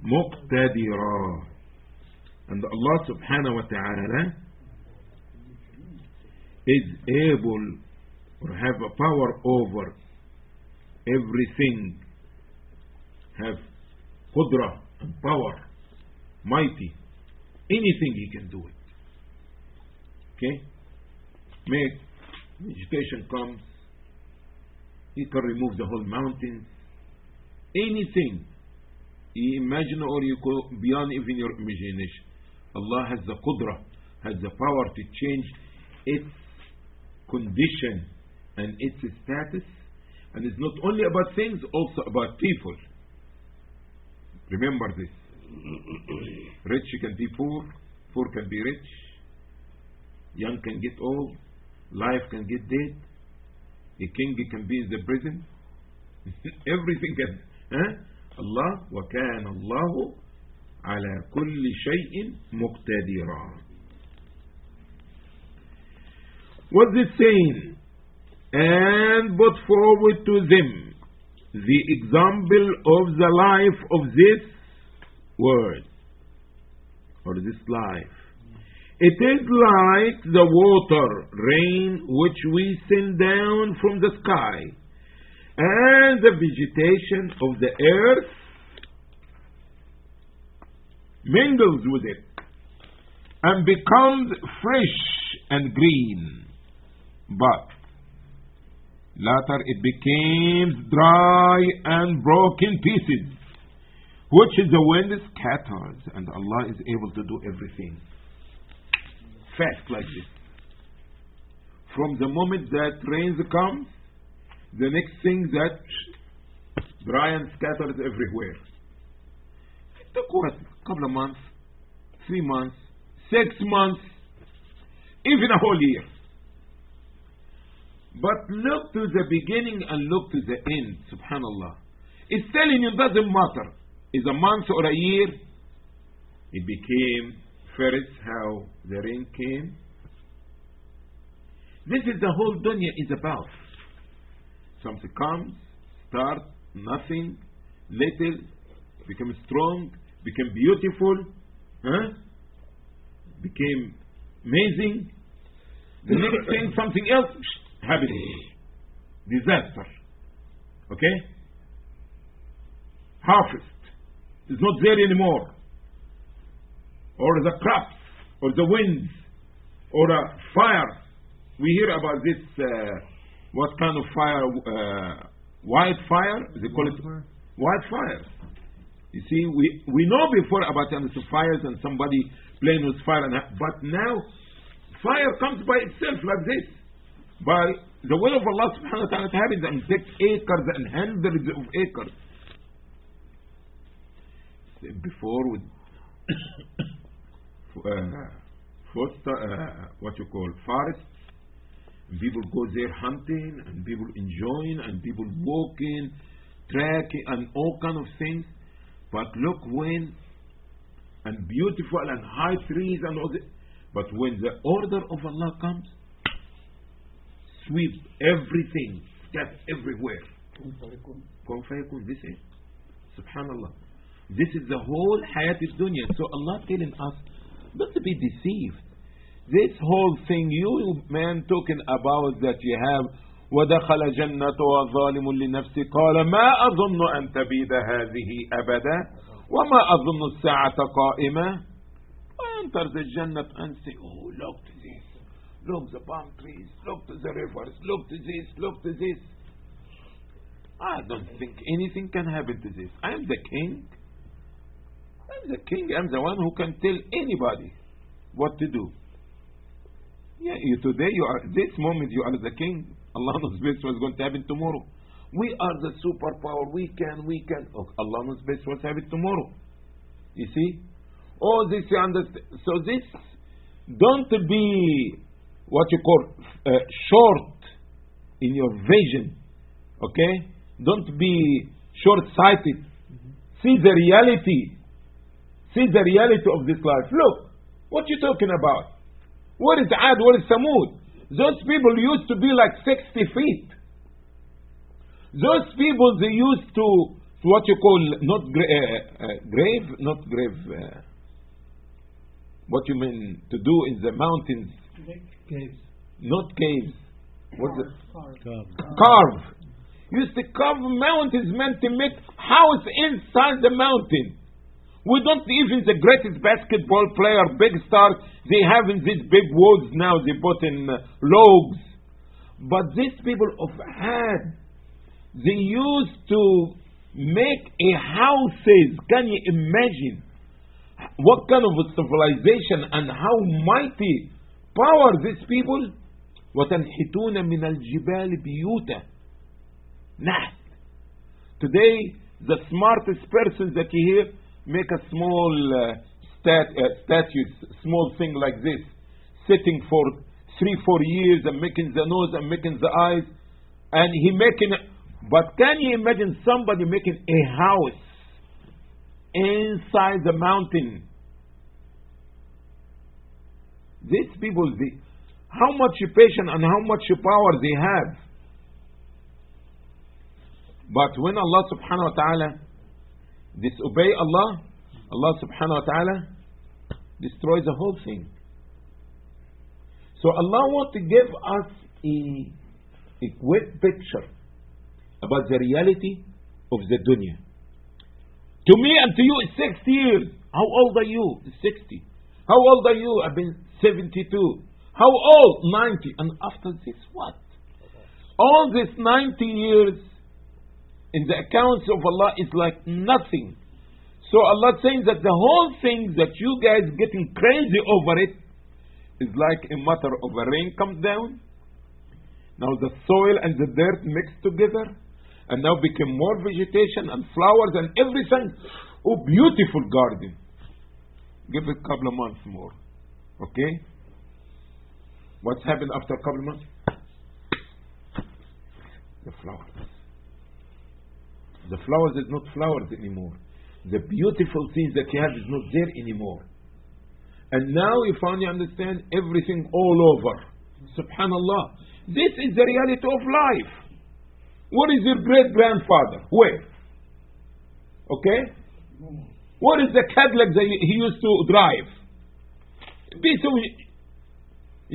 مقتدرا And Allah subhanahu wa ta'ala is able or have a power over everything, have qudra and power, mighty. Anything He can do it. Okay? Make vegetation comes, He can remove the whole mountains. Anything you imagine or you go beyond even your imagination. Allah has the qudra, has the power to change its condition and its status. And it's not only about things, also about people. Remember this. rich can be poor, poor can be rich, young can get old, life can get dead, a king can be in the prison. Everything can. Allah وكان الله على كل شيء مقتدرا What's it saying? And put forward to them the example of the life of this world or this life. It is like the water, rain, which we send down from the sky, and the vegetation of the earth mingles with it and becomes fresh and green. But later it becomes dry and broken pieces, which is the wind scatters, and Allah is able to do everything fast like this. From the moment that rains come, the next thing that Brian scattered everywhere. It took what? A couple of months, three months, six months, even a whole year. But look to the beginning and look to the end, subhanallah. It's telling you it doesn't matter. Is a month or a year? It became first how the rain came. This is the whole dunya is about. Something comes, start, nothing, little, become strong, become beautiful, huh? became amazing. The next thing, something else happens. Disaster. Okay? Harvest is not there anymore. Or the crops, or the winds, or a fire. We hear about this, uh, what kind of fire? Uh, wildfire? They call it wildfire. You see, we, we know before about the fires and somebody playing with fire, and but now fire comes by itself like this. By the will of Allah subhanahu wa ta'ala, it happens and takes acres and hundreds of acres. Before with uh, first, uh, what you call people go there hunting and people enjoying and people walking, trekking and all kind of things. But look when and beautiful and high trees and all that. But when the order of Allah comes, sweep everything, just everywhere. This is. Subhanallah. This is the whole hayat of dunya. So Allah telling us, not to be deceived. This whole thing you man talking about that you have ودخل جنة وظالم لنفسه قال ما أظن أن تبيد هذه أبدا وما أظن الساعة قائمة enter the Jannah and say oh look to this look the palm trees look to the rivers look to this look to this I don't think anything can happen to this I am the king I'm the king I'm the one who can tell anybody what to do yeah, you today you are this moment you are the king. Allah knows best what's going to happen tomorrow. We are the superpower. We can, we can. Oh, Allah knows best what's happening tomorrow. You see? All this you understand. So this, don't be what you call uh, short in your vision. Okay? Don't be short-sighted. See the reality. See the reality of this life. Look, what you talking about? What is Ad? What is Samud? Those people used to be like 60 feet. Those people, they used to, to what you call, not gra uh, uh, grave, not grave, uh, What you mean to do in the mountains? Caves. Not caves. What's it? Carve. Carve. Used to carve mountains meant to make house inside the mountain. We don't even the greatest basketball player, big stars, they have in these big woods now, they put in uh, logs. But these people of Had, they used to make a houses. Can you imagine? What kind of a civilization and how mighty power these people وتنحتون من الجبال بيوتا نحت Today, the smartest person that you hear make a small uh, stat, uh, statue, small thing like this, sitting for three, four years and making the nose and making the eyes, and he making. But can you imagine somebody making a house inside the mountain? These people, they, how much patience and how much power they have. But when Allah subhanahu wa ta'ala disobey Allah, Allah subhanahu wa ta'ala destroys the whole thing. So Allah wants to give us a, a quick picture about the reality of the dunya. To me and to you, it's 60 years. How old are you? 60. How old are you? I've been 72. How old? 90. And after this, what? All these 90 years in the accounts of Allah is like nothing. So Allah saying that the whole thing that you guys getting crazy over it is like a matter of a rain comes down. Now the soil and the dirt mixed together and now become more vegetation and flowers and everything. Oh, beautiful garden. Give it a couple of months more. Okay? What's happened after a couple of months? The flowers. The flowers is not flowers anymore. The beautiful things that you have is not there anymore. And now you finally understand everything all over. Subhanallah. This is the reality of life. What is your great grandfather? Where? Okay? What is the Cadillac that he used to drive? Piece of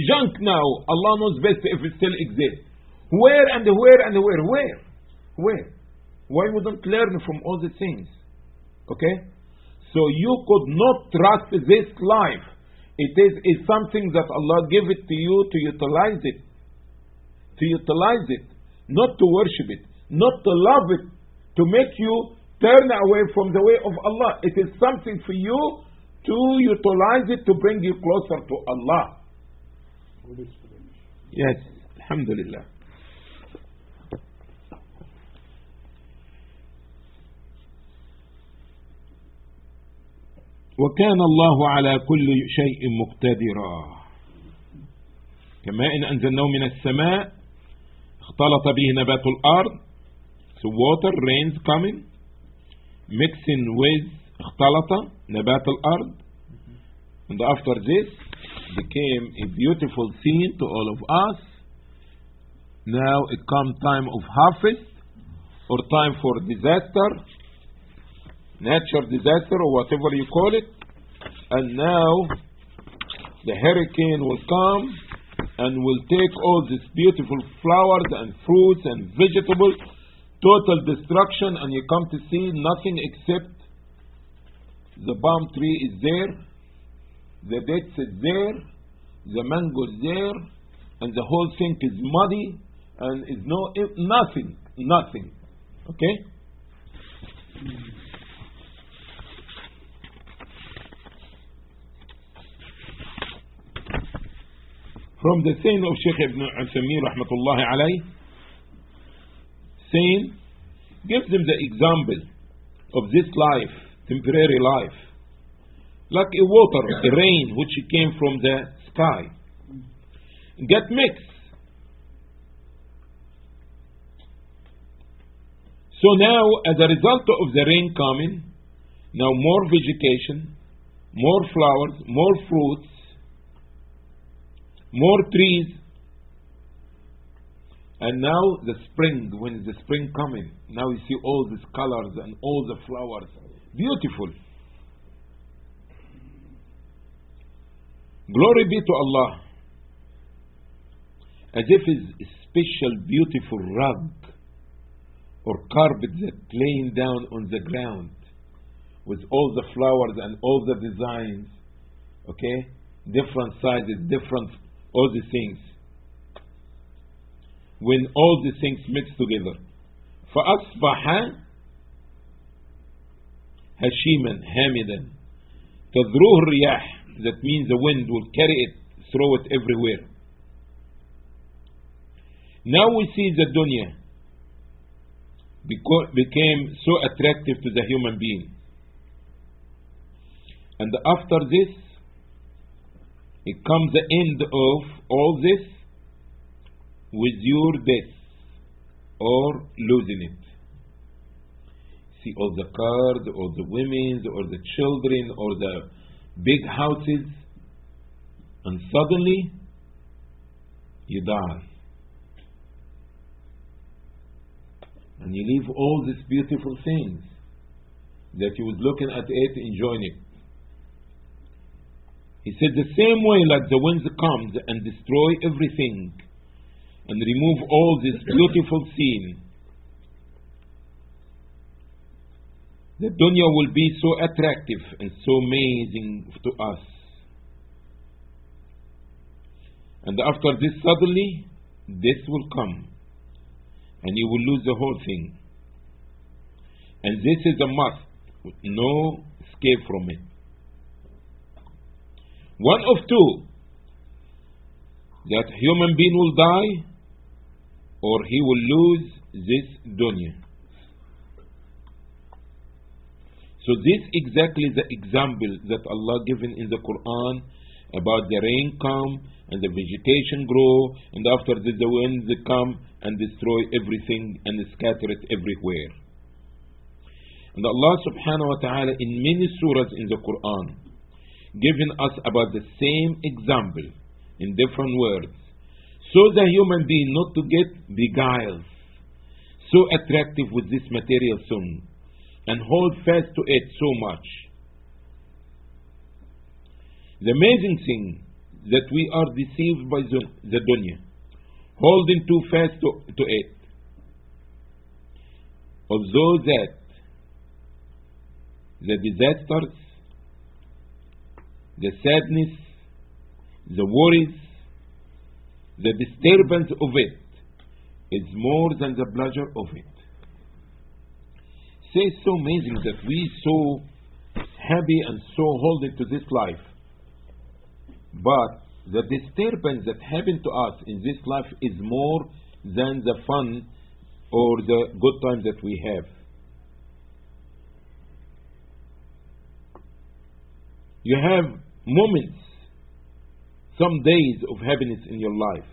junk now. Allah knows best if it still exists. Where and where and where? Where? Where? Why we don't learn from all the things? Okay? So you could not trust this life. It is, is something that Allah gave it to you to utilize it. To utilize it. Not to worship it. Not to love it. To make you turn away from the way of Allah. It is something for you to utilize it to bring you closer to Allah. Yes, Alhamdulillah. وكان الله على كل شيء مقتدرا كما إن أنزلناه من السماء اختلط به نبات الأرض so water rains coming mixing with اختلط نبات الأرض and after this became a beautiful scene to all of us now it come time of harvest or time for disaster natural disaster or whatever you call it. And now the hurricane will come and will take all these beautiful flowers and fruits and vegetables. Total destruction. And you come to see nothing except the palm tree is there the dates is there the mango is there and the whole thing is muddy and is no nothing nothing. Okay hmm. From the saying of Sheikh Ibn Uthaymeen rahmatullahi alayh, saying, gives them the example of this life, temporary life, like a water, a rain which came from the sky, get mixed. So now, as a result of the rain coming, now more vegetation, more flowers, more fruits, more trees. And now the spring, when is the spring coming? Now you see all these colors and all the flowers. Beautiful. Glory be to Allah. As if it's a special, beautiful rug or carpet that laying down on the ground with all the flowers and all the designs, okay? Different sizes, different, all the things. When all the things mix together. فأصبح هشيما هامدا تذروه الرياح that means the wind will carry it throw it everywhere now we see the dunya beco- became so attractive to the human being and after this it comes the end of all this with your death or losing it. See all the cars or the women or the children or the big houses and suddenly you die. And you leave all these beautiful things that you was looking at it enjoying it he said the same way like the winds comes and destroy everything and remove all this beautiful scene the dunya will be so attractive and so amazing to us. And after this, suddenly, this will come, and you will lose the whole thing. And this is a must, with no escape from it. One of two that human being will die, or he will lose this dunya. So this exactly the example that Allah given in the Quran about the rain come and the vegetation grow and after this the winds come and destroy everything and scatter it everywhere. And Allah subhanahu wa ta'ala in many surahs in the Quran given us about the same example in different words. So the human being not to get beguiled, so attractive with this material thing and hold fast to it so much. The amazing thing that we are deceived by the, the dunya, holding too fast to, to it. Although that the disasters, the sadness, the worries, the disturbance of it is more than the pleasure of it say so amazing that we so happy and so holding to this life. But the disturbance that happened to us in this life is more than the fun or the good time that we have. You have moments, some days of happiness in your life.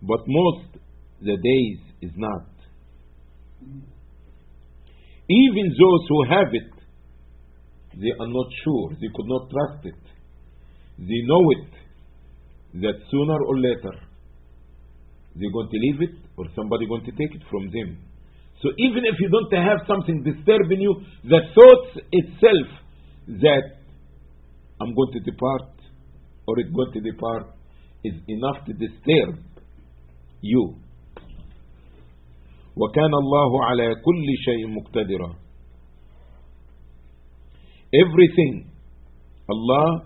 But most the days is not. Even those who have it, they are not sure, they could not trust it. They know it that sooner or later they're going to leave it or somebody going to take it from them. So even if you don't have something disturbing you, the thought itself that I'm going to depart or it's going to depart is enough to disturb you. وكان الله على كل شيء مقتدرا everything Allah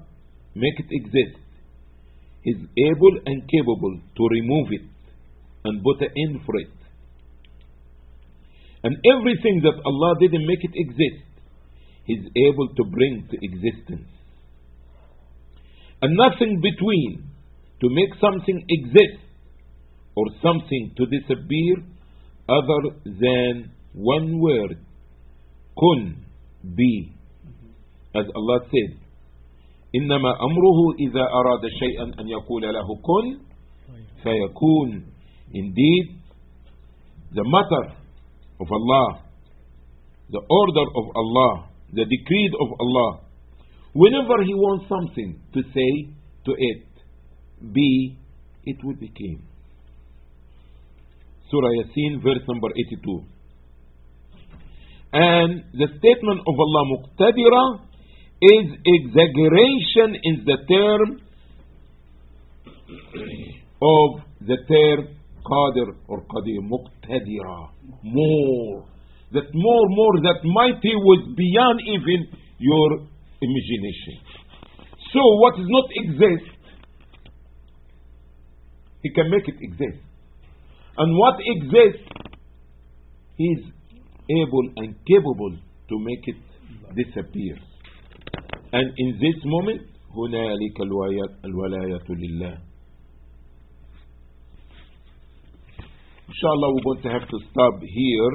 make it exist is able and capable to remove it and put an end for it and everything that Allah didn't make it exist He's able to bring to existence and nothing between to make something exist or something to disappear other than one word kun be as Allah said إنما أمره إذا أراد شيئا أن يقول له كن فيكون indeed the matter of Allah the order of Allah the decree of Allah. Whenever he wants something to say to it be it will become Surah Yasin, verse number 82. And the statement of Allah Muqtadira is exaggeration in the term of the term qadir or qadir muqtadira. More that more more that mighty was beyond even your imagination so what does not exist he can make it exist and what exists he is able and capable to make it disappear and in this moment هنالك الولاية الولاية لله Inshallah, we're going to have to stop here.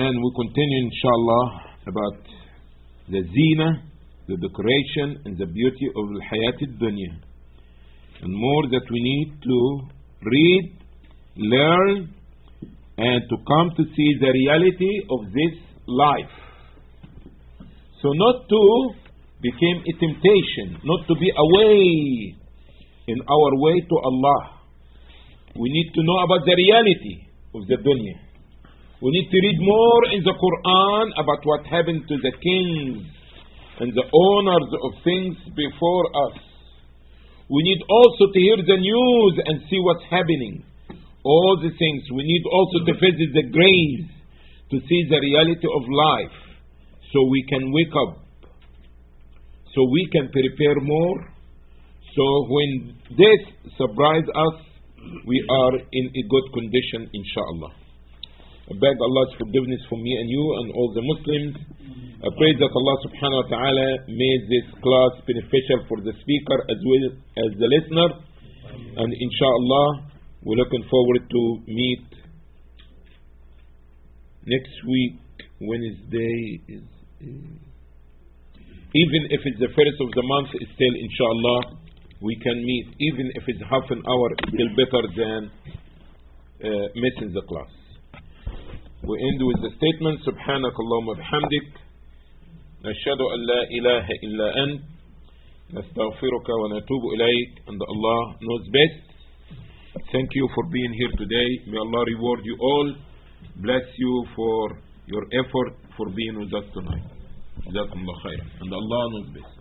And we continue, inshallah, about the zina, the decoration, and the beauty of the hayat dunya. And more that we need to read, learn, and to come to see the reality of this life. So not to become a temptation, not to be away in our way to Allah. We need to know about the reality of the dunya. We need to read more in the Quran about what happened to the kings and the owners of things before us. We need also to hear the news and see what's happening. All the things. We need also to visit the graves to see the reality of life so we can wake up, so we can prepare more. So when death surprises us, we are in a good condition, inshallah. I beg Allah's forgiveness for me and you and all the Muslims. I pray that Allah subhanahu wa ta'ala made this class beneficial for the speaker as well as the listener. And inshallah, we're looking forward to meet next week, Wednesday. Is, even if it's the first of the month, it's still inshallah, we can meet. Even if it's half an hour, it's still better than uh, missing the class. We end with the statement سبحانك اللهم وبحمدك نشهد أن لا إله إلا أنت نستغفرك ونتوب إليك and Allah knows best Thank you for being here today May Allah reward you all Bless you for your effort for being with us tonight جزاكم الله خيرا and Allah knows best